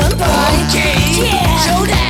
lowdown boy. Okay, Yeah. showdown,